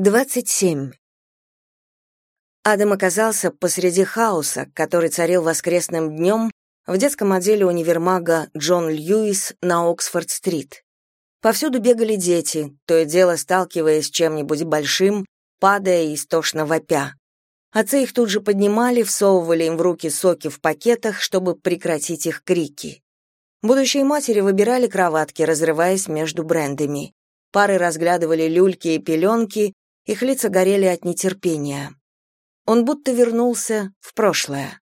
27. Адам оказался посреди хаоса, который царил воскресным днем в детском отделе универмага Джон Льюис на Оксфорд-стрит. Повсюду бегали дети, то и дело сталкиваясь с чем-нибудь большим, падая и истошно вопя. Отцы их тут же поднимали, всовывали им в руки соки в пакетах, чтобы прекратить их крики. Будущие матери выбирали кроватки, разрываясь между брендами. Пары разглядывали люльки и пеленки, их лица горели от нетерпения. Он будто вернулся в прошлое.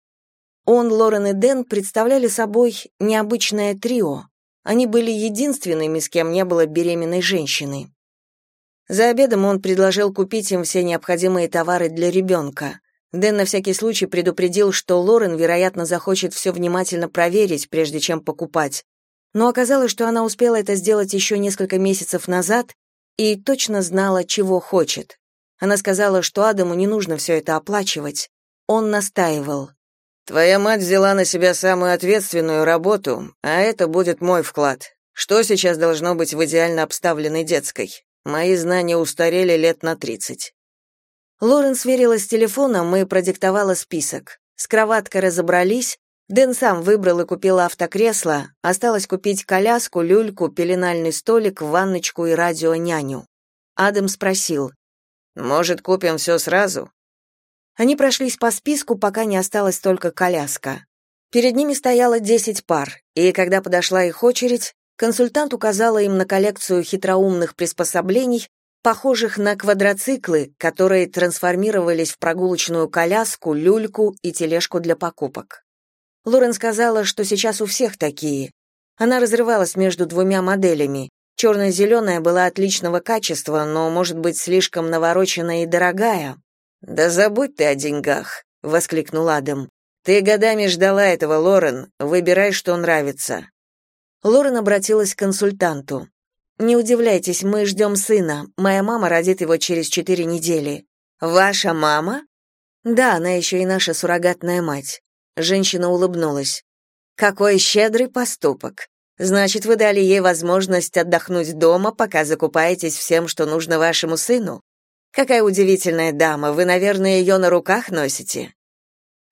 Он, Лорен и Дэн представляли собой необычное трио. Они были единственными, с кем не было беременной женщины. За обедом он предложил купить им все необходимые товары для ребенка. Дэн на всякий случай предупредил, что Лорен, вероятно, захочет все внимательно проверить, прежде чем покупать. Но оказалось, что она успела это сделать еще несколько месяцев назад и точно знала, чего хочет. Она сказала, что Адаму не нужно все это оплачивать. Он настаивал. «Твоя мать взяла на себя самую ответственную работу, а это будет мой вклад. Что сейчас должно быть в идеально обставленной детской? Мои знания устарели лет на тридцать». Лорен сверилась с телефоном и продиктовала список. С кроваткой разобрались, Дэн сам выбрал и купил автокресло, осталось купить коляску, люльку, пеленальный столик, ванночку и радио-няню. Адам спросил, «Может, купим все сразу?» Они прошлись по списку, пока не осталась только коляска. Перед ними стояло 10 пар, и когда подошла их очередь, консультант указала им на коллекцию хитроумных приспособлений, похожих на квадроциклы, которые трансформировались в прогулочную коляску, люльку и тележку для покупок. Лорен сказала, что сейчас у всех такие. Она разрывалась между двумя моделями. Черно-зеленая была отличного качества, но, может быть, слишком навороченная и дорогая. «Да забудь ты о деньгах», — воскликнул Адам. «Ты годами ждала этого, Лорен. Выбирай, что нравится». Лорен обратилась к консультанту. «Не удивляйтесь, мы ждем сына. Моя мама родит его через четыре недели». «Ваша мама?» «Да, она еще и наша суррогатная мать. Женщина улыбнулась. Какой щедрый поступок. Значит, вы дали ей возможность отдохнуть дома, пока закупаетесь всем, что нужно вашему сыну. Какая удивительная дама, вы, наверное, ее на руках носите.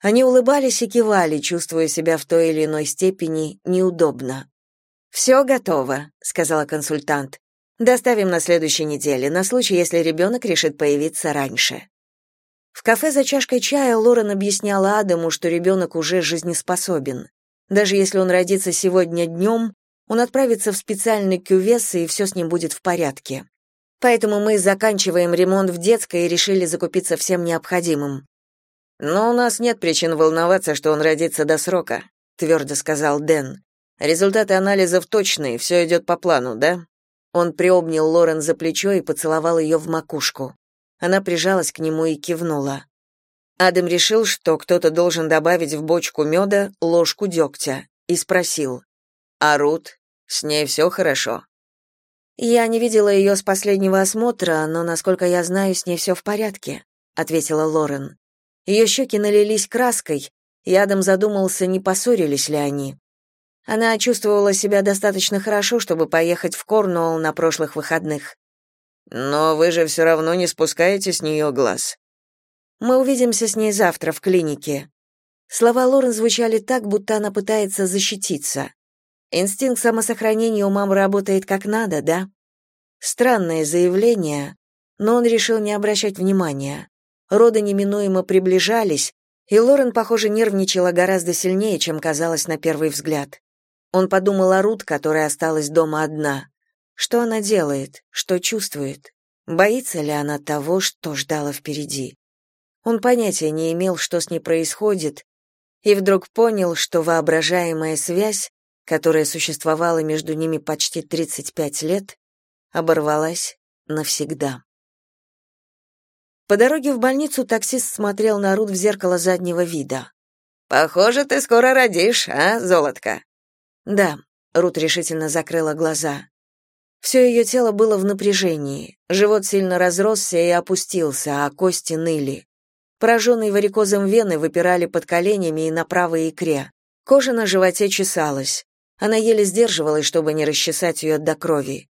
Они улыбались и кивали, чувствуя себя в той или иной степени неудобно. «Все готово», — сказала консультант. «Доставим на следующей неделе, на случай, если ребенок решит появиться раньше». В кафе за чашкой чая Лорен объясняла Адаму, что ребенок уже жизнеспособен. Даже если он родится сегодня днем, он отправится в специальный кювес, и все с ним будет в порядке. Поэтому мы заканчиваем ремонт в детской и решили закупиться всем необходимым. «Но у нас нет причин волноваться, что он родится до срока», — твердо сказал Дэн. «Результаты анализов точные, все идет по плану, да?» Он приобнял Лорен за плечо и поцеловал ее в макушку. Она прижалась к нему и кивнула. Адам решил, что кто-то должен добавить в бочку меда ложку дегтя, и спросил. «А Рут? С ней все хорошо?» «Я не видела ее с последнего осмотра, но, насколько я знаю, с ней все в порядке», — ответила Лорен. Ее щеки налились краской, и Адам задумался, не поссорились ли они. Она чувствовала себя достаточно хорошо, чтобы поехать в Корнуолл на прошлых выходных. Но вы же все равно не спускаете с нее глаз. Мы увидимся с ней завтра в клинике. Слова Лорен звучали так, будто она пытается защититься. Инстинкт самосохранения у мамы работает как надо, да? Странное заявление, но он решил не обращать внимания. Роды неминуемо приближались, и Лорен, похоже, нервничала гораздо сильнее, чем казалось на первый взгляд. Он подумал о Рут, которая осталась дома одна. Что она делает? Что чувствует? Боится ли она того, что ждала впереди? Он понятия не имел, что с ней происходит, и вдруг понял, что воображаемая связь, которая существовала между ними почти 35 лет, оборвалась навсегда. По дороге в больницу таксист смотрел на Рут в зеркало заднего вида. «Похоже, ты скоро родишь, а, золотко?» «Да», — Рут решительно закрыла глаза. Все ее тело было в напряжении, живот сильно разросся и опустился, а кости ныли. Пораженные варикозом вены выпирали под коленями и на правой икре. Кожа на животе чесалась. Она еле сдерживалась, чтобы не расчесать ее до крови.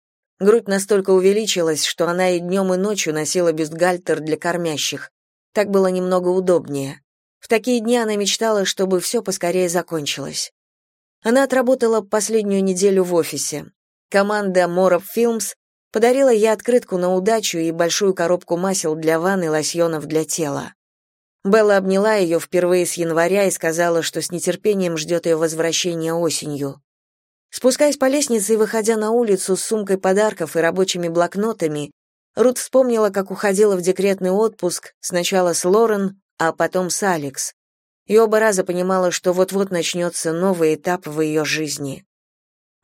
Грудь настолько увеличилась, что она и днем, и ночью носила бюстгальтер для кормящих. Так было немного удобнее. В такие дни она мечтала, чтобы все поскорее закончилось. Она отработала последнюю неделю в офисе. Команда Моров Films подарила ей открытку на удачу и большую коробку масел для ванны и лосьонов для тела. Белла обняла ее впервые с января и сказала, что с нетерпением ждет ее возвращения осенью. Спускаясь по лестнице и выходя на улицу с сумкой подарков и рабочими блокнотами, Рут вспомнила, как уходила в декретный отпуск сначала с Лорен, а потом с Алекс. И оба раза понимала, что вот-вот начнется новый этап в ее жизни.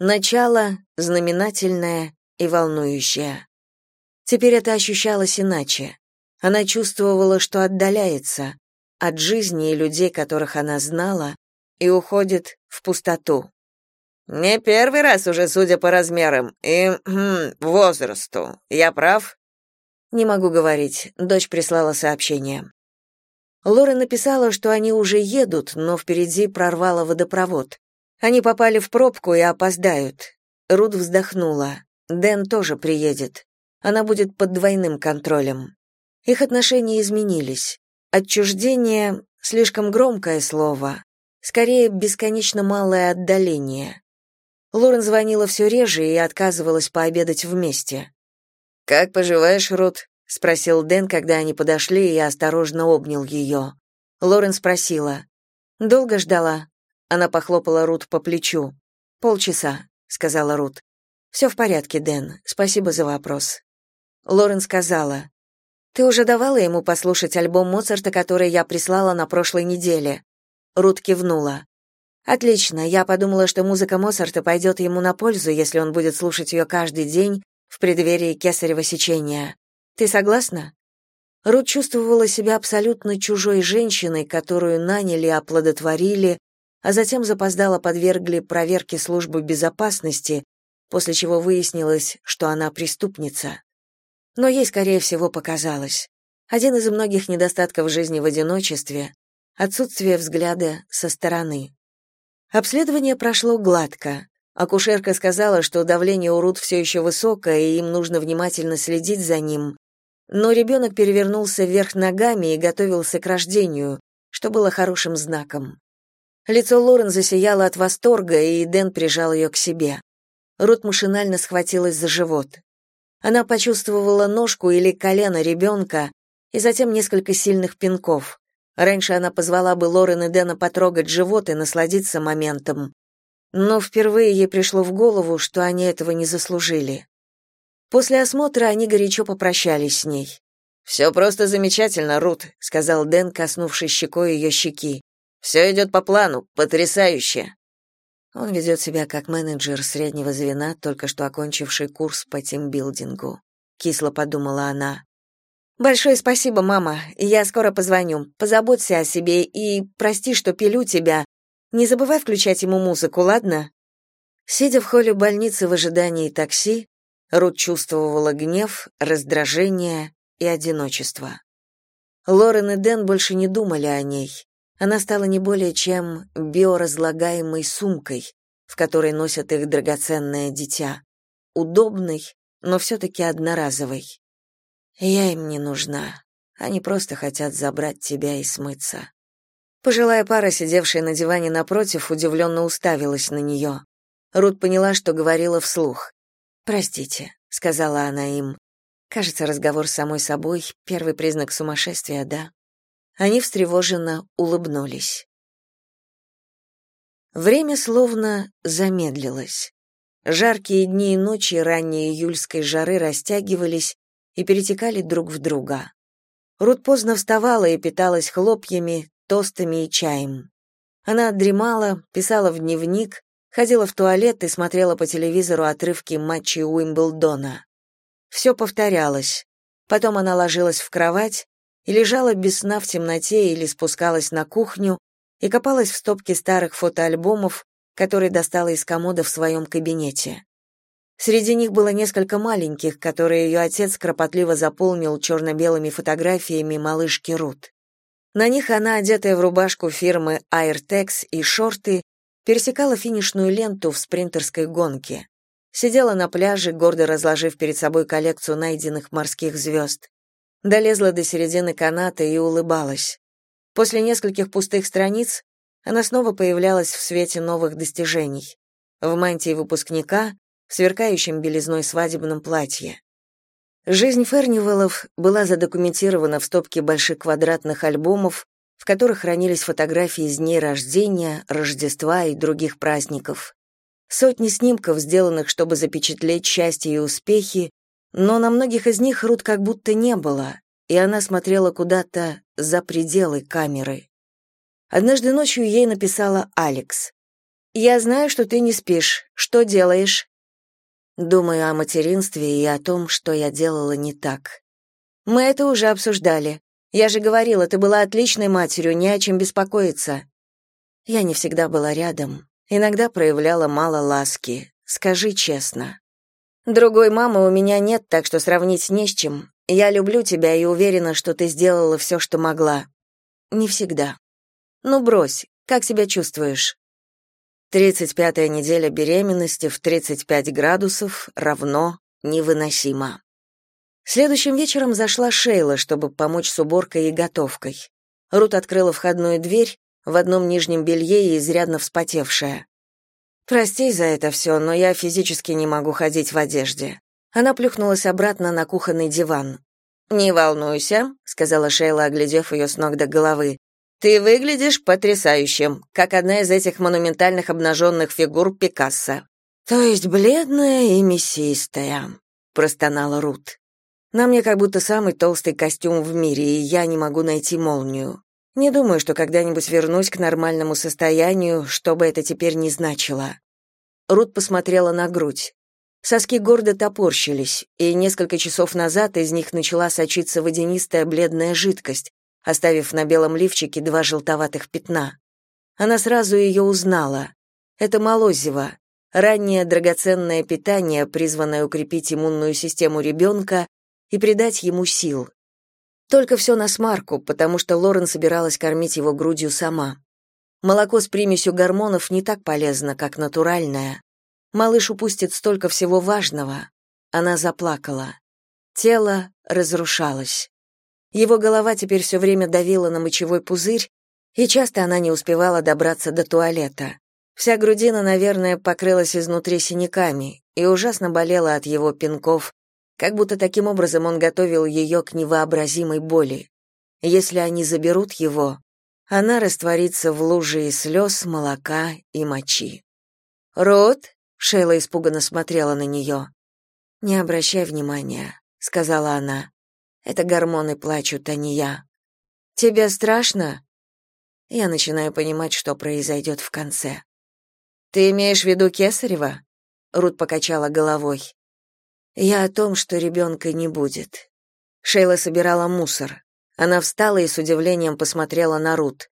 Начало знаменательное и волнующее. Теперь это ощущалось иначе. Она чувствовала, что отдаляется от жизни и людей, которых она знала, и уходит в пустоту. «Не первый раз уже, судя по размерам и хм, возрасту. Я прав?» «Не могу говорить. Дочь прислала сообщение». Лора написала, что они уже едут, но впереди прорвало водопровод. Они попали в пробку и опоздают. Рут вздохнула. Дэн тоже приедет. Она будет под двойным контролем. Их отношения изменились. Отчуждение — слишком громкое слово. Скорее, бесконечно малое отдаление. Лорен звонила все реже и отказывалась пообедать вместе. «Как поживаешь, Рут?» — спросил Дэн, когда они подошли, и осторожно обнял ее. Лорен спросила. «Долго ждала?» Она похлопала Рут по плечу. «Полчаса», — сказала Рут. «Все в порядке, Дэн. Спасибо за вопрос». Лорен сказала. Ты уже давала ему послушать альбом Моцарта, который я прислала на прошлой неделе. Рут кивнула. Отлично. Я подумала, что музыка Моцарта пойдет ему на пользу, если он будет слушать ее каждый день в преддверии кесарево сечения. Ты согласна? Рут чувствовала себя абсолютно чужой женщиной, которую наняли, оплодотворили, а затем запоздало подвергли проверке службы безопасности, после чего выяснилось, что она преступница но ей, скорее всего, показалось. Один из многих недостатков жизни в одиночестве — отсутствие взгляда со стороны. Обследование прошло гладко. Акушерка сказала, что давление у Рут все еще высокое, и им нужно внимательно следить за ним. Но ребенок перевернулся вверх ногами и готовился к рождению, что было хорошим знаком. Лицо Лорен засияло от восторга, и Дэн прижал ее к себе. Рут машинально схватилась за живот. Она почувствовала ножку или колено ребенка и затем несколько сильных пинков. Раньше она позвала бы Лорен и Дэна потрогать живот и насладиться моментом. Но впервые ей пришло в голову, что они этого не заслужили. После осмотра они горячо попрощались с ней. «Все просто замечательно, Рут», — сказал Дэн, коснувшись щекой ее щеки. «Все идет по плану, потрясающе». Он ведет себя как менеджер среднего звена, только что окончивший курс по тимбилдингу. Кисло подумала она. Большое спасибо, мама. Я скоро позвоню. Позаботься о себе и прости, что пилю тебя. Не забывай включать ему музыку, ладно? Сидя в холле больницы в ожидании такси, Рут чувствовала гнев, раздражение и одиночество. Лорен и Дэн больше не думали о ней. Она стала не более чем биоразлагаемой сумкой, в которой носят их драгоценное дитя. Удобной, но все-таки одноразовой. Я им не нужна. Они просто хотят забрать тебя и смыться. Пожилая пара, сидевшая на диване напротив, удивленно уставилась на нее. Рут поняла, что говорила вслух. «Простите», — сказала она им. «Кажется, разговор с самой собой — первый признак сумасшествия, да?» Они встревоженно улыбнулись. Время словно замедлилось. Жаркие дни и ночи ранней июльской жары растягивались и перетекали друг в друга. Рут поздно вставала и питалась хлопьями, тостами и чаем. Она дремала, писала в дневник, ходила в туалет и смотрела по телевизору отрывки матчей Уимблдона. Все повторялось. Потом она ложилась в кровать, и лежала без сна в темноте или спускалась на кухню и копалась в стопке старых фотоальбомов, которые достала из комода в своем кабинете. Среди них было несколько маленьких, которые ее отец кропотливо заполнил черно-белыми фотографиями малышки Рут. На них она, одетая в рубашку фирмы Airtex и шорты, пересекала финишную ленту в спринтерской гонке. Сидела на пляже, гордо разложив перед собой коллекцию найденных морских звезд. Долезла до середины каната и улыбалась. После нескольких пустых страниц она снова появлялась в свете новых достижений. В мантии выпускника, в сверкающем белизной свадебном платье. Жизнь Фернивеллов была задокументирована в стопке больших квадратных альбомов, в которых хранились фотографии из дней рождения, Рождества и других праздников. Сотни снимков, сделанных, чтобы запечатлеть счастье и успехи, но на многих из них Рут как будто не было, и она смотрела куда-то за пределы камеры. Однажды ночью ей написала Алекс. «Я знаю, что ты не спишь. Что делаешь?» Думаю о материнстве и о том, что я делала не так. Мы это уже обсуждали. Я же говорила, ты была отличной матерью, не о чем беспокоиться. Я не всегда была рядом, иногда проявляла мало ласки. Скажи честно. Другой мамы у меня нет, так что сравнить не с чем. Я люблю тебя и уверена, что ты сделала все, что могла. Не всегда. Ну брось, как себя чувствуешь? Тридцать пятая неделя беременности в 35 градусов равно невыносимо. Следующим вечером зашла Шейла, чтобы помочь с уборкой и готовкой. Рут открыла входную дверь, в одном нижнем белье и изрядно вспотевшая. «Прости за это все, но я физически не могу ходить в одежде». Она плюхнулась обратно на кухонный диван. «Не волнуйся», — сказала Шейла, оглядев ее с ног до головы. Ты выглядишь потрясающим, как одна из этих монументальных обнаженных фигур Пикассо. То есть бледная и мясистая, простонала Рут. На мне как будто самый толстый костюм в мире, и я не могу найти молнию. Не думаю, что когда-нибудь вернусь к нормальному состоянию, что бы это теперь ни значило. Рут посмотрела на грудь. Соски гордо топорщились, и несколько часов назад из них начала сочиться водянистая бледная жидкость, оставив на белом лифчике два желтоватых пятна. Она сразу ее узнала. Это молозиво, раннее драгоценное питание, призванное укрепить иммунную систему ребенка и придать ему сил. Только все на смарку, потому что Лорен собиралась кормить его грудью сама. Молоко с примесью гормонов не так полезно, как натуральное. Малыш упустит столько всего важного. Она заплакала. Тело разрушалось. Его голова теперь все время давила на мочевой пузырь, и часто она не успевала добраться до туалета. Вся грудина, наверное, покрылась изнутри синяками и ужасно болела от его пинков, как будто таким образом он готовил ее к невообразимой боли. Если они заберут его, она растворится в луже из слез, молока и мочи. «Рот?» — Шейла испуганно смотрела на нее. «Не обращай внимания», — сказала она. Это гормоны плачут, а не я. Тебе страшно? Я начинаю понимать, что произойдет в конце. Ты имеешь в виду Кесарева? Рут покачала головой. Я о том, что ребенка не будет. Шейла собирала мусор. Она встала и с удивлением посмотрела на Рут.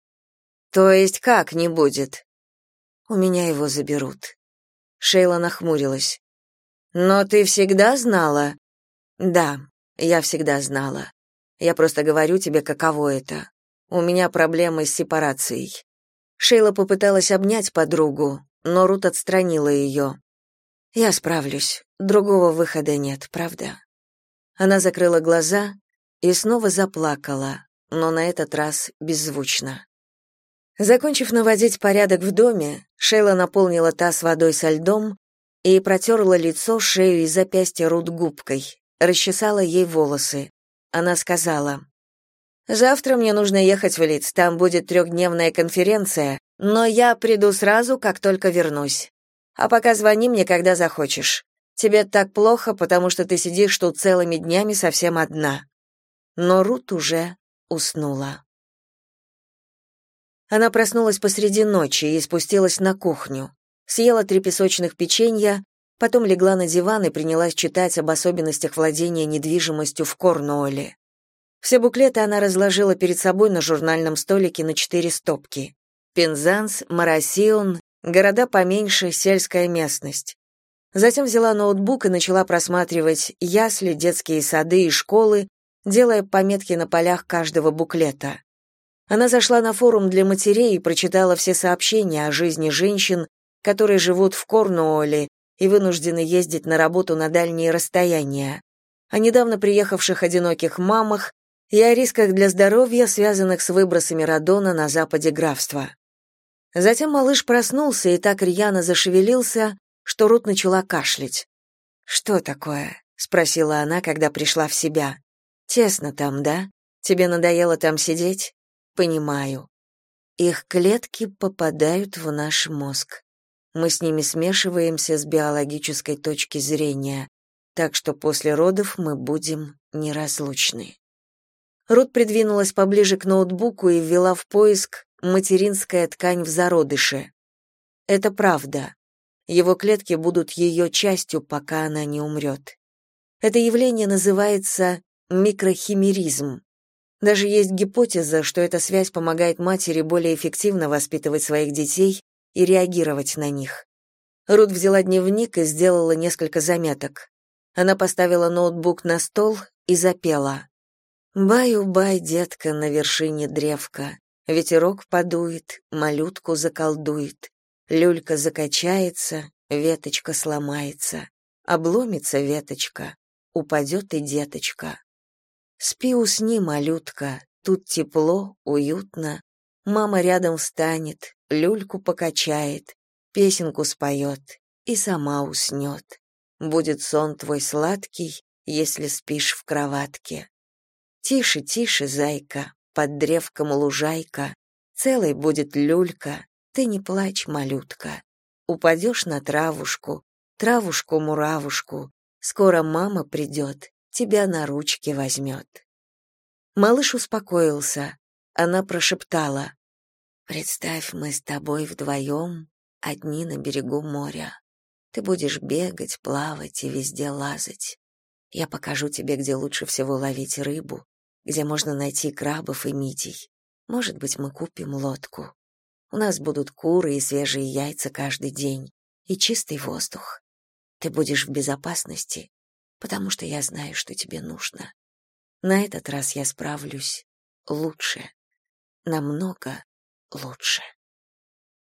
То есть как не будет? У меня его заберут. Шейла нахмурилась. Но ты всегда знала? Да, я всегда знала. Я просто говорю тебе, каково это. У меня проблемы с сепарацией. Шейла попыталась обнять подругу, но Рут отстранила ее. Я справлюсь. Другого выхода нет, правда? Она закрыла глаза и снова заплакала, но на этот раз беззвучно. Закончив наводить порядок в доме, Шейла наполнила таз водой со льдом и протерла лицо, шею и запястье Рут губкой, расчесала ей волосы. Она сказала, «Завтра мне нужно ехать в Лиц, там будет трехдневная конференция, но я приду сразу, как только вернусь. А пока звони мне, когда захочешь. Тебе так плохо, потому что ты сидишь тут целыми днями совсем одна». Но Рут уже уснула. Она проснулась посреди ночи и спустилась на кухню. Съела три песочных печенья, Потом легла на диван и принялась читать об особенностях владения недвижимостью в Корнуолле. Все буклеты она разложила перед собой на журнальном столике на четыре стопки. Пензанс, Марасион, города поменьше, сельская местность. Затем взяла ноутбук и начала просматривать ясли, детские сады и школы, делая пометки на полях каждого буклета. Она зашла на форум для матерей и прочитала все сообщения о жизни женщин, которые живут в Корнуолле и вынуждены ездить на работу на дальние расстояния, о недавно приехавших одиноких мамах и о рисках для здоровья, связанных с выбросами радона на западе графства. Затем малыш проснулся и так рьяно зашевелился, что Рут начала кашлять. «Что такое?» — спросила она, когда пришла в себя. «Тесно там, да? Тебе надоело там сидеть?» «Понимаю. Их клетки попадают в наш мозг. Мы с ними смешиваемся с биологической точки зрения, так что после родов мы будем неразлучны». Рут придвинулась поближе к ноутбуку и ввела в поиск «материнская ткань в зародыше». Это правда. Его клетки будут ее частью, пока она не умрет. Это явление называется микрохимеризм. Даже есть гипотеза, что эта связь помогает матери более эффективно воспитывать своих детей и реагировать на них. Рут взяла дневник и сделала несколько заметок. Она поставила ноутбук на стол и запела. «Баю-бай, детка, на вершине древка, ветерок подует, малютку заколдует, Люлька закачается, веточка сломается, обломится веточка, упадет и деточка. Спи, усни, малютка, тут тепло, уютно. Мама рядом встанет, люльку покачает, песенку споет и сама уснет. Будет сон твой сладкий, если спишь в кроватке. Тише, тише, зайка, под древком лужайка, целой будет люлька, ты не плачь, малютка. Упадешь на травушку, травушку-муравушку. Скоро мама придет, тебя на ручки возьмет. Малыш успокоился. Она прошептала. «Представь, мы с тобой вдвоем, одни на берегу моря. Ты будешь бегать, плавать и везде лазать. Я покажу тебе, где лучше всего ловить рыбу, где можно найти крабов и мидий. Может быть, мы купим лодку. У нас будут куры и свежие яйца каждый день, и чистый воздух. Ты будешь в безопасности, потому что я знаю, что тебе нужно. На этот раз я справлюсь лучше, намного лучше.